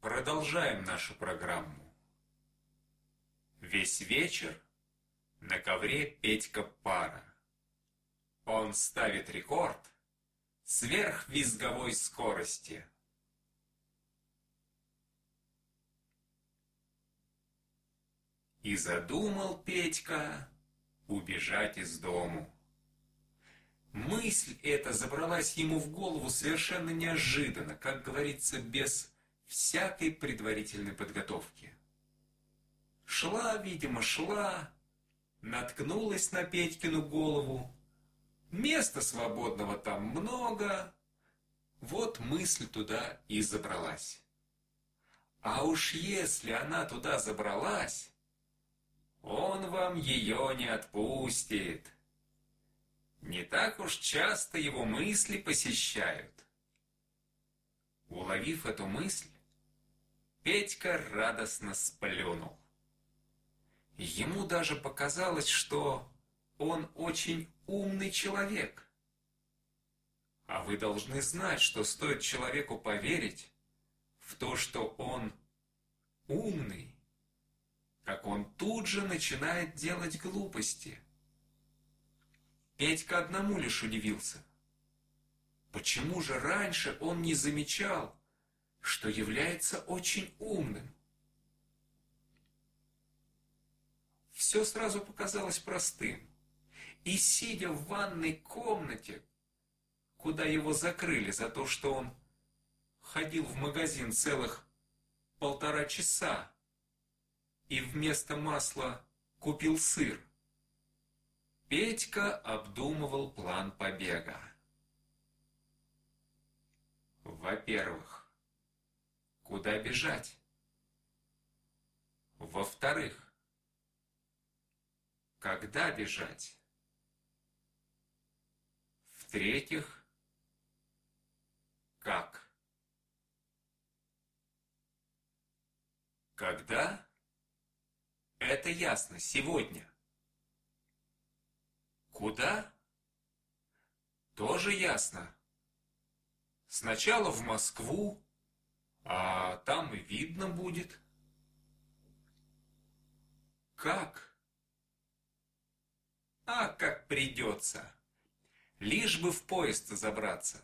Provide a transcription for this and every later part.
Продолжаем нашу программу. Весь вечер на ковре Петька пара. Он ставит рекорд сверхвизговой скорости. И задумал Петька убежать из дому. Мысль эта забралась ему в голову совершенно неожиданно, как говорится, без всякой предварительной подготовки. Шла, видимо, шла, наткнулась на Петькину голову. Места свободного там много. Вот мысль туда и забралась. А уж если она туда забралась, он вам ее не отпустит. Не так уж часто его мысли посещают. Уловив эту мысль, Петька радостно сплюнул. Ему даже показалось, что он очень умный человек. А вы должны знать, что стоит человеку поверить в то, что он умный, как он тут же начинает делать глупости. Петька одному лишь удивился. Почему же раньше он не замечал, что является очень умным? Все сразу показалось простым. И сидя в ванной комнате, куда его закрыли за то, что он ходил в магазин целых полтора часа и вместо масла купил сыр, Петька обдумывал план побега. Во-первых, куда бежать? Во-вторых, когда бежать. В-третьих, как. Когда? Это ясно, сегодня. Куда? Тоже ясно. Сначала в Москву, а там и видно будет. Как? А как придется. Лишь бы в поезд забраться.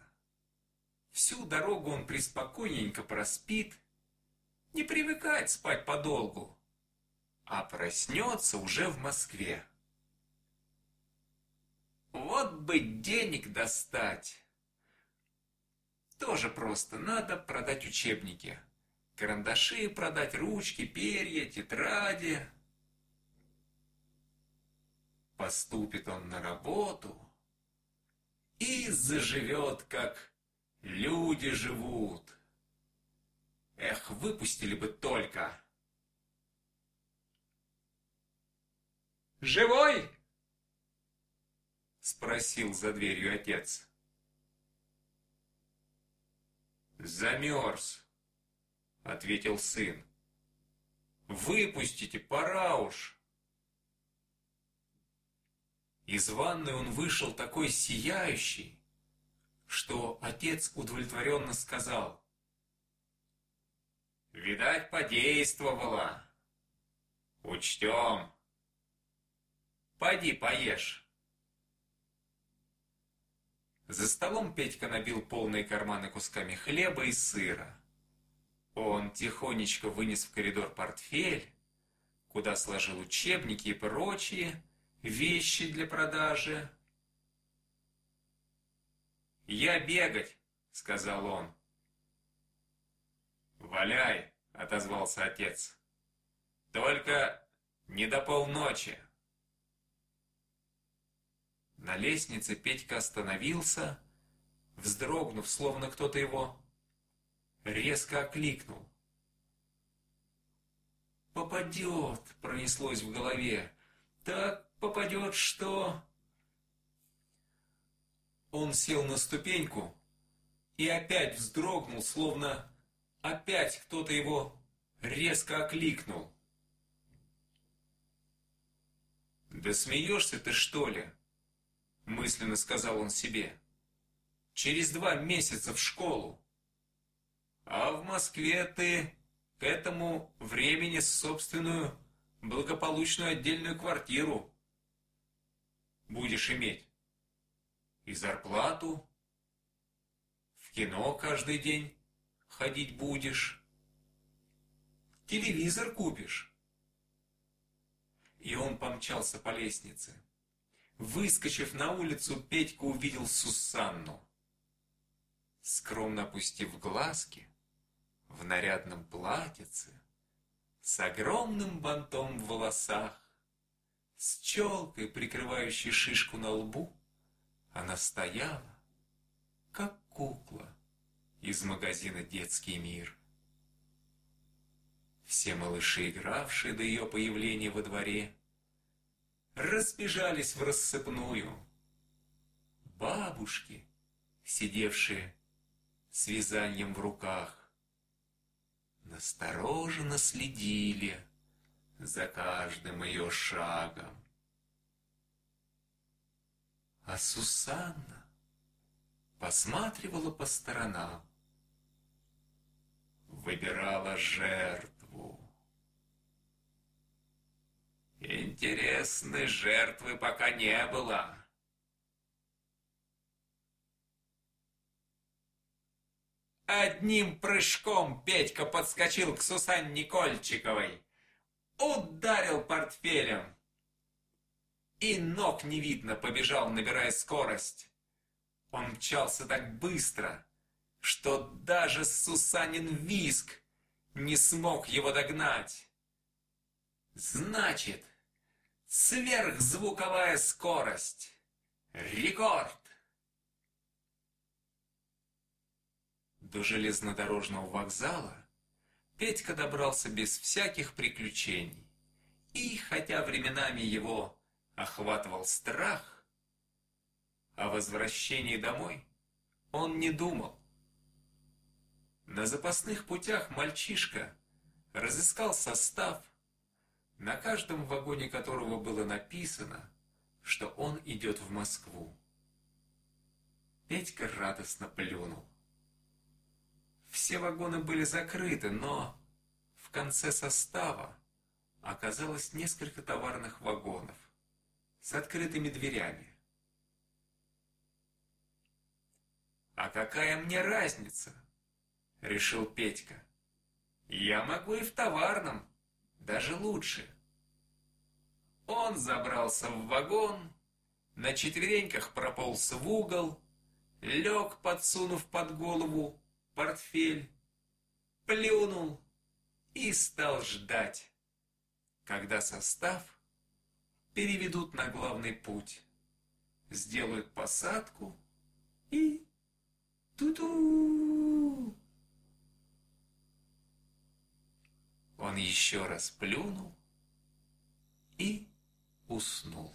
Всю дорогу он приспокойненько проспит. Не привыкать спать подолгу. А проснется уже в Москве. Вот бы денег достать. Тоже просто. Надо продать учебники. Карандаши продать, ручки, перья, тетради. Поступит он на работу и заживет, как люди живут. Эх, выпустили бы только. «Живой?» — спросил за дверью отец. «Замерз», — ответил сын. «Выпустите, пора уж». Из ванны он вышел такой сияющий, что отец удовлетворенно сказал. «Видать, подействовало. Учтем. Пойди поешь». За столом Петька набил полные карманы кусками хлеба и сыра. Он тихонечко вынес в коридор портфель, куда сложил учебники и прочие, вещи для продажи. «Я бегать», — сказал он. «Валяй», — отозвался отец. «Только не до полночи». На лестнице Петька остановился, вздрогнув, словно кто-то его резко окликнул. «Попадет!» — пронеслось в голове. «Так попадет что...» Он сел на ступеньку и опять вздрогнул, словно опять кто-то его резко окликнул. «Да смеешься ты, что ли?» – мысленно сказал он себе. «Через два месяца в школу. А в Москве ты к этому времени собственную благополучную отдельную квартиру будешь иметь. И зарплату, в кино каждый день ходить будешь, телевизор купишь. И он помчался по лестнице. Выскочив на улицу, Петька увидел Сусанну. Скромно опустив глазки, в нарядном платьице, с огромным бантом в волосах, с челкой, прикрывающей шишку на лбу, она стояла, как кукла из магазина «Детский мир». Все малыши, игравшие до ее появления во дворе, разбежались в рассыпную. Бабушки, сидевшие с вязанием в руках, настороженно следили за каждым ее шагом. А Сусанна посматривала по сторонам, выбирала жертву. Интересной жертвы пока не было. Одним прыжком Петька подскочил к Сусанне Кольчиковой, ударил портфелем и ног не видно побежал, набирая скорость. Он мчался так быстро, что даже Сусанин виск не смог его догнать. Значит, сверхзвуковая скорость. Рекорд! До железнодорожного вокзала Петька добрался без всяких приключений. И хотя временами его охватывал страх, о возвращении домой он не думал. На запасных путях мальчишка разыскал состав, на каждом вагоне которого было написано, что он идет в Москву. Петька радостно плюнул. Все вагоны были закрыты, но в конце состава оказалось несколько товарных вагонов с открытыми дверями. «А какая мне разница?» – решил Петька. «Я могу и в товарном, даже лучше». Он забрался в вагон, на четвереньках прополз в угол, лег, подсунув под голову портфель, плюнул и стал ждать, когда состав переведут на главный путь, сделают посадку и ту-ту. Он еще раз плюнул и уснул.